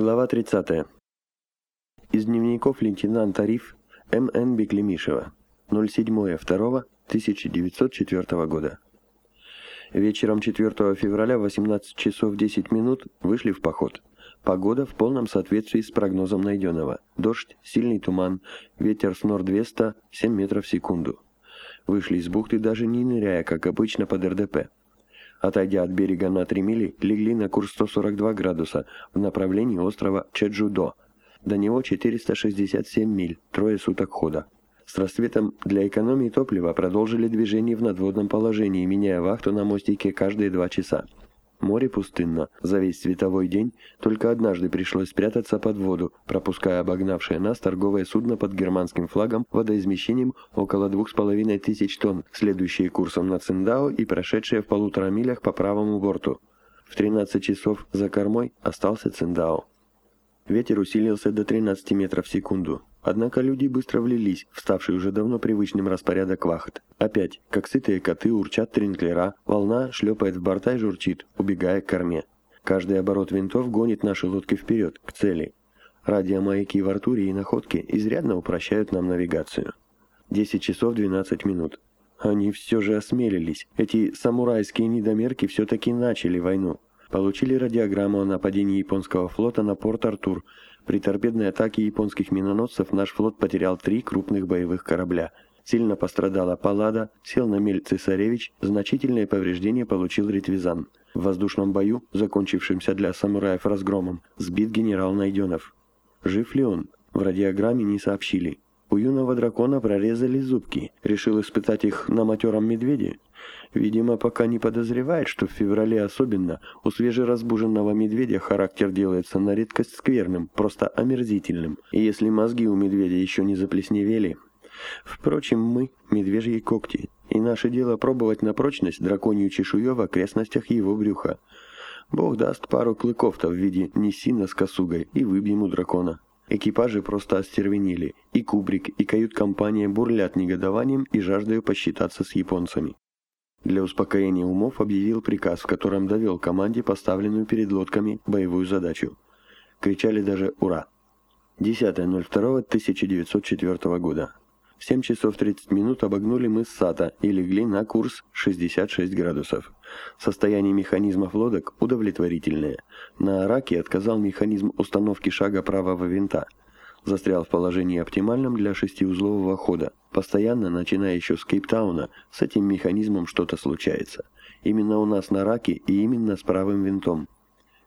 Глава 30. Из дневников лейтенанта РИФ М.Н. Беклемишева. 07.02.1904 года. Вечером 4 февраля в 18 часов 10 минут вышли в поход. Погода в полном соответствии с прогнозом найденного. Дождь, сильный туман, ветер с норд-веста 7 метров в секунду. Вышли из бухты даже не ныряя, как обычно под РДП. Отойдя от берега на 3 мили, легли на курс 142 градуса в направлении острова Чеджудо. До него 467 миль, трое суток хода. С рассветом для экономии топлива продолжили движение в надводном положении, меняя вахту на мостике каждые два часа. Море пустынно. За весь световой день только однажды пришлось спрятаться под воду, пропуская обогнавшее нас торговое судно под германским флагом водоизмещением около двух с половиной тысяч тонн, следующие курсом на Циндао и прошедшие в полутора милях по правому борту. В 13 часов за кормой остался Циндао. Ветер усилился до 13 метров в секунду. Однако люди быстро влились, вставший уже давно привычным распорядок вахт. Опять, как сытые коты, урчат тринклера, волна шлепает в борта и журчит, убегая к корме. Каждый оборот винтов гонит наши лодки вперед, к цели. Радиомаяки в Артуре и Находке изрядно упрощают нам навигацию. 10 часов 12 минут. Они все же осмелились. Эти самурайские недомерки все-таки начали войну. Получили радиограмму о нападении японского флота на порт Артур, при торпедной атаке японских миноносцев наш флот потерял три крупных боевых корабля. Сильно пострадала Паллада, сел на мель Цесаревич, значительные повреждения получил Ритвизан. В воздушном бою, закончившемся для самураев разгромом, сбит генерал Найденов. Жив ли он? В радиограмме не сообщили. У юного дракона прорезали зубки. Решил испытать их на матером медведе? Видимо, пока не подозревает, что в феврале особенно у свежеразбуженного медведя характер делается на редкость скверным, просто омерзительным. И если мозги у медведя еще не заплесневели... Впрочем, мы — медвежьи когти, и наше дело пробовать на прочность драконью чешую в окрестностях его брюха. Бог даст пару клыков-то в виде несина с косугой и выбьем у дракона. Экипажи просто остервенили, и Кубрик, и кают-компания бурлят негодованием и жаждою посчитаться с японцами. Для успокоения умов объявил приказ, в котором довел команде поставленную перед лодками боевую задачу. Кричали даже «Ура!». 10.02.1904 года. В 7 часов 30 минут обогнули мы Сата и легли на курс 66 градусов. Состояние механизмов лодок удовлетворительное. На Араке отказал механизм установки шага правого винта – застрял в положении оптимальном для шестиузлового хода. Постоянно, начиная еще с Кейптауна, с этим механизмом что-то случается. Именно у нас на раке и именно с правым винтом.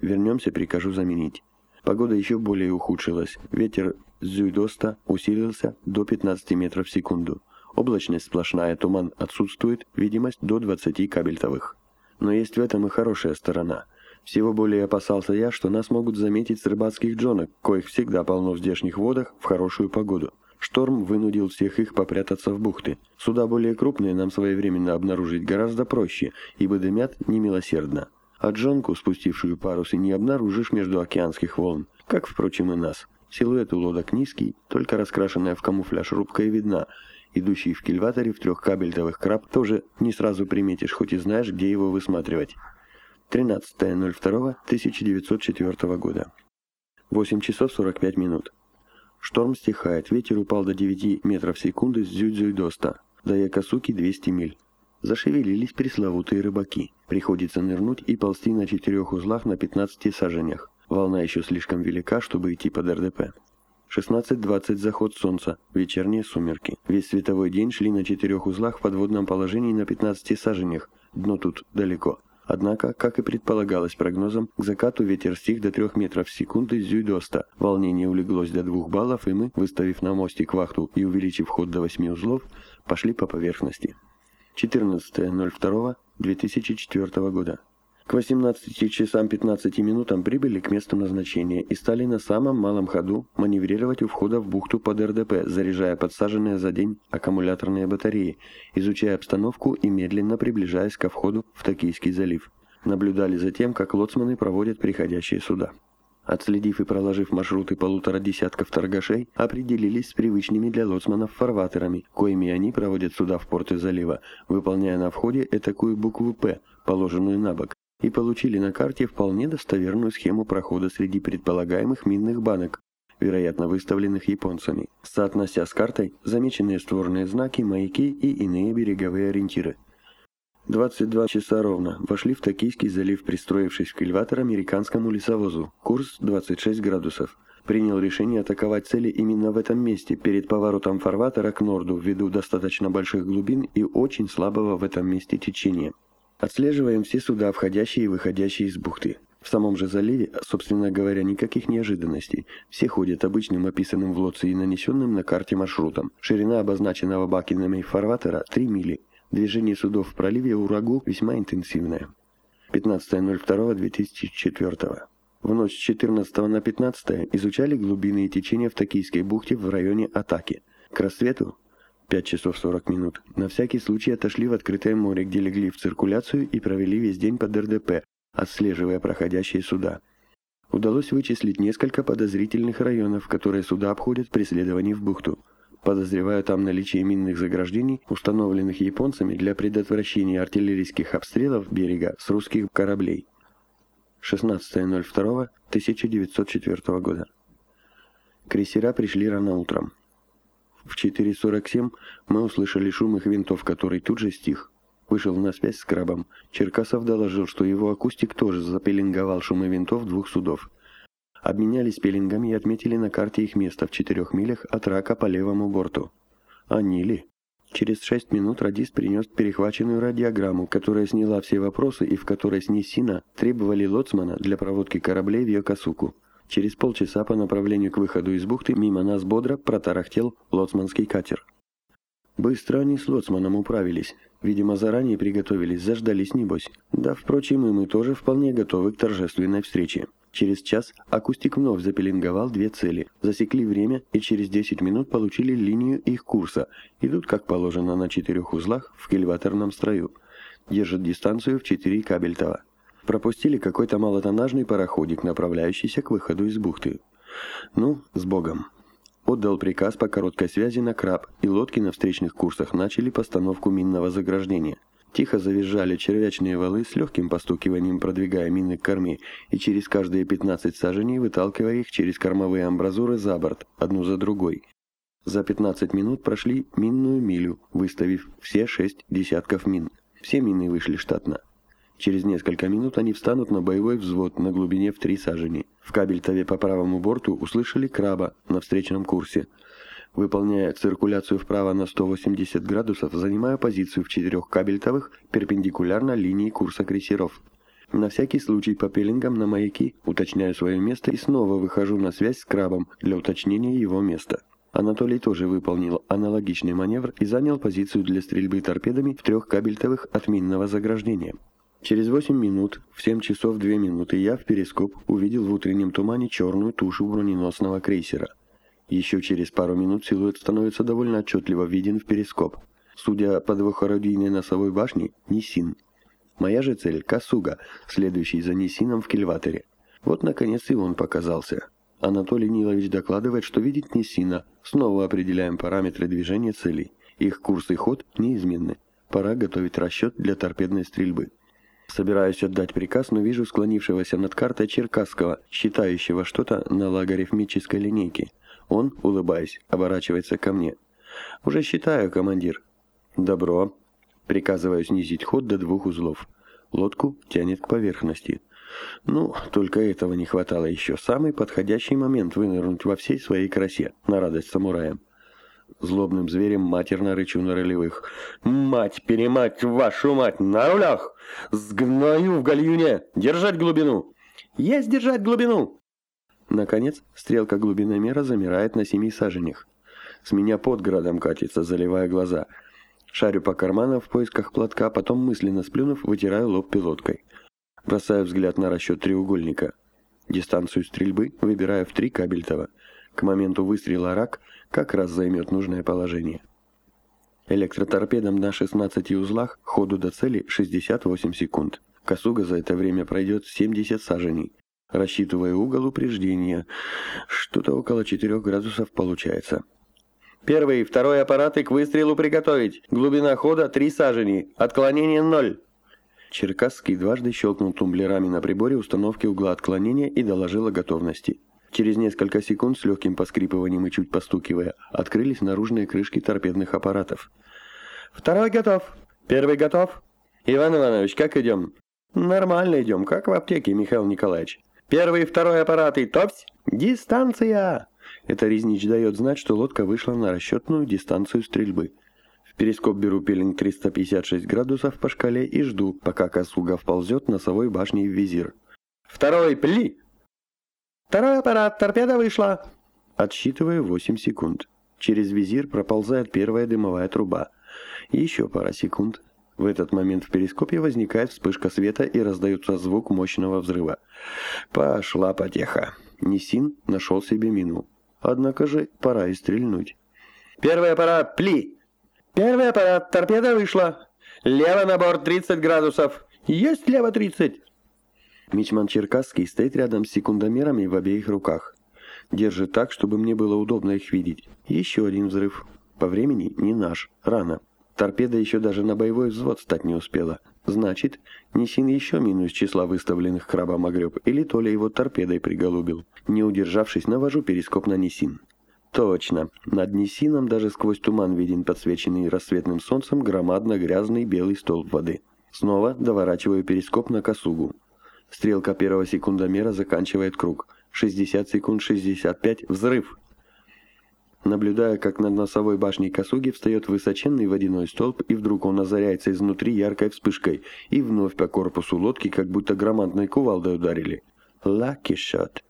Вернемся, прикажу заменить. Погода еще более ухудшилась. Ветер зюйдоста усилился до 15 метров в секунду. Облачность сплошная, туман отсутствует, видимость до 20 кабельтовых. Но есть в этом и хорошая сторона – всего более опасался я, что нас могут заметить с рыбацких джонок, коих всегда полно в здешних водах в хорошую погоду. Шторм вынудил всех их попрятаться в бухты. Суда более крупные нам своевременно обнаружить гораздо проще, ибо дымят немилосердно. А джонку, спустившую парусы, не обнаружишь между океанских волн, как, впрочем, и нас. Силуэт у лодок низкий, только раскрашенная в камуфляж рубка и видна. Идущий в кильваторе в трех кабельтовых краб тоже не сразу приметишь, хоть и знаешь, где его высматривать. 13.02.1904 года. 8 часов 45 минут. Шторм стихает, ветер упал до 9 метров в секунду с Дзюдзюйдоста, до Якосуки 200 миль. Зашевелились пресловутые рыбаки. Приходится нырнуть и ползти на четырех узлах на 15 саженях. Волна еще слишком велика, чтобы идти под РДП. 16.20 заход солнца, вечерние сумерки. Весь световой день шли на четырех узлах в подводном положении на 15 саженях. Дно тут далеко. Однако, как и предполагалось прогнозом, к закату ветер стих до 3 метров в секунду из зюдоста. Волнение улеглось до 2 баллов, и мы, выставив на мостик вахту и увеличив ход до 8 узлов, пошли по поверхности. 14.02.2004 года. К 18 часам 15 минутам прибыли к месту назначения и стали на самом малом ходу маневрировать у входа в бухту под РДП, заряжая подсаженные за день аккумуляторные батареи, изучая обстановку и медленно приближаясь ко входу в Токийский залив. Наблюдали за тем, как лоцманы проводят приходящие суда. Отследив и проложив маршруты полутора десятков торгашей, определились с привычными для лоцманов фарватерами, коими они проводят суда в порты залива, выполняя на входе этакую букву «П», положенную на бок, и получили на карте вполне достоверную схему прохода среди предполагаемых минных банок, вероятно выставленных японцами, соотнося с картой замеченные створные знаки, маяки и иные береговые ориентиры. 22 часа ровно вошли в Токийский залив, пристроившись в кильватор американскому лесовозу. Курс 26 градусов. Принял решение атаковать цели именно в этом месте, перед поворотом фарватера к норду, ввиду достаточно больших глубин и очень слабого в этом месте течения. Отслеживаем все суда, входящие и выходящие из бухты. В самом же заливе, собственно говоря, никаких неожиданностей. Все ходят обычным описанным в лодце и нанесенным на карте маршрутом. Ширина обозначенного бакинами фарватера 3 мили. Движение судов в проливе Урагу весьма интенсивное. 15.02.2004. В ночь с 14 на 15 изучали глубины и течения в Токийской бухте в районе Атаки. К рассвету 5 часов 40 минут. На всякий случай отошли в открытое море, где легли в циркуляцию и провели весь день под РДП, отслеживая проходящие суда. Удалось вычислить несколько подозрительных районов, которые суда обходят при следовании в бухту подозревая там наличие минных заграждений, установленных японцами для предотвращения артиллерийских обстрелов берега с русских кораблей. 16.02.1904 года. Крейсера пришли рано утром. В 4.47 мы услышали шум их винтов, который тут же стих. Вышел на связь с крабом. Черкасов доложил, что его акустик тоже запеленговал шумы винтов двух судов. Обменялись пеленгами и отметили на карте их место в четырех милях от рака по левому борту. Они ли? Через шесть минут радист принес перехваченную радиограмму, которая сняла все вопросы и в которой с Ниссина требовали лоцмана для проводки кораблей в Йокосуку. Через полчаса по направлению к выходу из бухты мимо нас бодро протарахтел лоцманский катер. Быстро они с лоцманом управились. Видимо, заранее приготовились, заждались небось. Да, впрочем, и мы тоже вполне готовы к торжественной встрече. Через час акустик вновь запеленговал две цели, засекли время и через 10 минут получили линию их курса. Идут, как положено, на четырех узлах в кильваторном строю. Держат дистанцию в 4 кабельтова. Пропустили какой-то малотоннажный пароходик, направляющийся к выходу из бухты. Ну, с Богом. Отдал приказ по короткой связи на краб, и лодки на встречных курсах начали постановку минного заграждения. Тихо завизжали червячные валы с легким постукиванием, продвигая мины к корме, и через каждые 15 саженей выталкивая их через кормовые амбразуры за борт, одну за другой. За 15 минут прошли минную милю, выставив все шесть десятков мин. Все мины вышли штатно. Через несколько минут они встанут на боевой взвод на глубине в три сажени. В кабельтове по правому борту услышали краба на встречном курсе – Выполняя циркуляцию вправо на 180 градусов, занимаю позицию в четырех кабельтовых перпендикулярно линии курса крейсеров. На всякий случай по пеленгам на маяки уточняю свое место и снова выхожу на связь с крабом для уточнения его места. Анатолий тоже выполнил аналогичный маневр и занял позицию для стрельбы торпедами в трех кабельтовых от минного заграждения. Через 8 минут, в 7 часов 2 минуты, я в перископ увидел в утреннем тумане черную тушу броненосного крейсера. Еще через пару минут силуэт становится довольно отчетливо виден в перископ. Судя по двухорудийной носовой башне, Нисин. Моя же цель — Касуга, следующий за Нисином в кильваторе. Вот, наконец, и он показался. Анатолий Нилович докладывает, что видит Нисина. Снова определяем параметры движения целей. Их курс и ход неизменны. Пора готовить расчет для торпедной стрельбы. Собираюсь отдать приказ, но вижу склонившегося над картой Черкасского, считающего что-то на логарифмической линейке. Он, улыбаясь, оборачивается ко мне. «Уже считаю, командир». «Добро». Приказываю снизить ход до двух узлов. Лодку тянет к поверхности. Ну, только этого не хватало еще. Самый подходящий момент вынырнуть во всей своей красе, на радость самураям. Злобным зверем матерно рычу на ролевых. «Мать-перемать, вашу мать, на рулях! Сгною в гальюне! Держать глубину!» «Есть держать глубину!» Наконец, стрелка глубиномера замирает на семи саженях. С меня под градом катится, заливая глаза. Шарю по карманам в поисках платка, потом мысленно сплюнув, вытираю лоб пилоткой. Бросаю взгляд на расчет треугольника. Дистанцию стрельбы выбираю в три кабельтова. К моменту выстрела рак как раз займет нужное положение. Электроторпедом на 16 узлах ходу до цели 68 секунд. Косуга за это время пройдет 70 саженей рассчитывая угол упреждения. Что-то около 4 градусов получается. Первый, второй аппараты к выстрелу приготовить. Глубина хода 3 сажени. Отклонение 0. Черкасский дважды щелкнул тумблерами на приборе установки угла отклонения и доложил о готовности. Через несколько секунд с легким поскрипыванием и чуть постукивая, открылись наружные крышки торпедных аппаратов. «Второй готов! Первый готов! Иван Иванович, как идем?» «Нормально идем, как в аптеке, Михаил Николаевич. Первый и второй аппараты, топсь! Дистанция!» Это Резнич дает знать, что лодка вышла на расчетную дистанцию стрельбы. В перископ беру пилинг 356 градусов по шкале и жду, пока косуга вползет носовой башней в визир. «Второй, пли!» «Второй аппарат, торпеда вышла!» Отсчитываю 8 секунд. Через визир проползает первая дымовая труба. Еще пара секунд. В этот момент в перископе возникает вспышка света и раздается звук мощного взрыва. Пошла потеха. Нисин нашел себе мину. Однако же пора и стрельнуть. «Первый аппарат, пли!» «Первый аппарат, торпеда вышла!» «Лево на борт 30 градусов!» «Есть лево 30!» Мичман Черкасский стоит рядом с секундомерами в обеих руках. Держит так, чтобы мне было удобно их видеть. Еще один взрыв. По времени не наш. Рано. Торпеда еще даже на боевой взвод стать не успела. Значит, Нисин еще минус числа выставленных крабом огреб, или то ли его торпедой приголубил. Не удержавшись, навожу перископ на Нисин. Точно. Над Нисином даже сквозь туман виден подсвеченный рассветным солнцем громадно-грязный белый столб воды. Снова доворачиваю перископ на косугу. Стрелка первого секундомера заканчивает круг. 60 секунд, 65, взрыв! Наблюдая, как над носовой башней Косуги встает высоченный водяной столб, и вдруг он озаряется изнутри яркой вспышкой, и вновь по корпусу лодки как будто громадной кувалдой ударили. Лаки шот.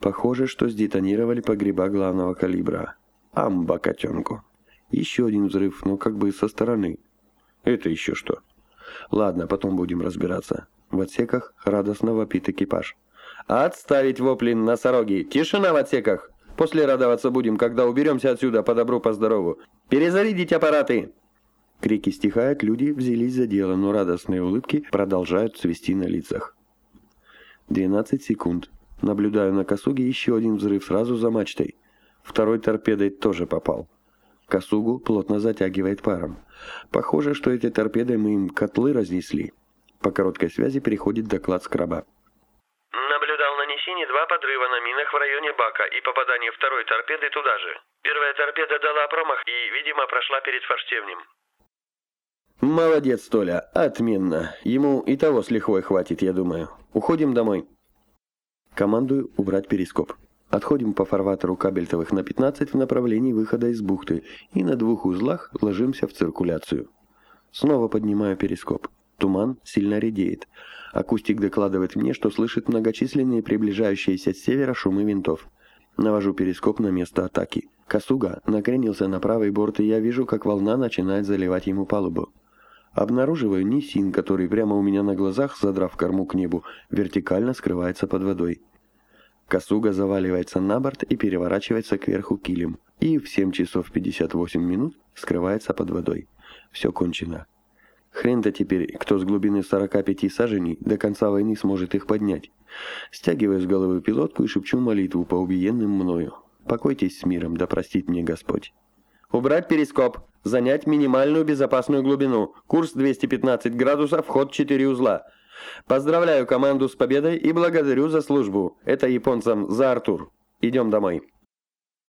Похоже, что сдетонировали погреба главного калибра. Амба котенку. Еще один взрыв, но как бы со стороны. Это еще что? Ладно, потом будем разбираться. В отсеках радостно вопит экипаж. «Отставить вопли носороги! Тишина в отсеках! После радоваться будем, когда уберемся отсюда по добру, по здорову. Перезарядить аппараты!» Крики стихают, люди взялись за дело, но радостные улыбки продолжают цвести на лицах. 12 секунд. Наблюдаю на Косуге еще один взрыв сразу за мачтой. Второй торпедой тоже попал. Косугу плотно затягивает паром. Похоже, что этой торпедой мы им котлы разнесли. По короткой связи переходит доклад с краба нанесении два подрыва на минах в районе бака и попадание второй торпеды туда же. Первая торпеда дала промах и, видимо, прошла перед форштевнем. Молодец, Толя, отменно. Ему и того с лихвой хватит, я думаю. Уходим домой. Командую убрать перископ. Отходим по фарватеру кабельтовых на 15 в направлении выхода из бухты и на двух узлах ложимся в циркуляцию. Снова поднимаю перископ. Туман сильно редеет. Акустик докладывает мне, что слышит многочисленные приближающиеся с севера шумы винтов. Навожу перископ на место атаки. Касуга накренился на правый борт, и я вижу, как волна начинает заливать ему палубу. Обнаруживаю Нисин, который прямо у меня на глазах, задрав корму к небу, вертикально скрывается под водой. Касуга заваливается на борт и переворачивается кверху килем. И в 7 часов 58 минут скрывается под водой. Все кончено. Хрен-то теперь, кто с глубины 45 саженей до конца войны сможет их поднять. Стягиваю с головы пилотку и шепчу молитву по убиенным мною. Покойтесь с миром, да простит мне Господь. Убрать перископ. Занять минимальную безопасную глубину. Курс 215 градусов, вход 4 узла. Поздравляю команду с победой и благодарю за службу. Это японцам за Артур. Идем домой.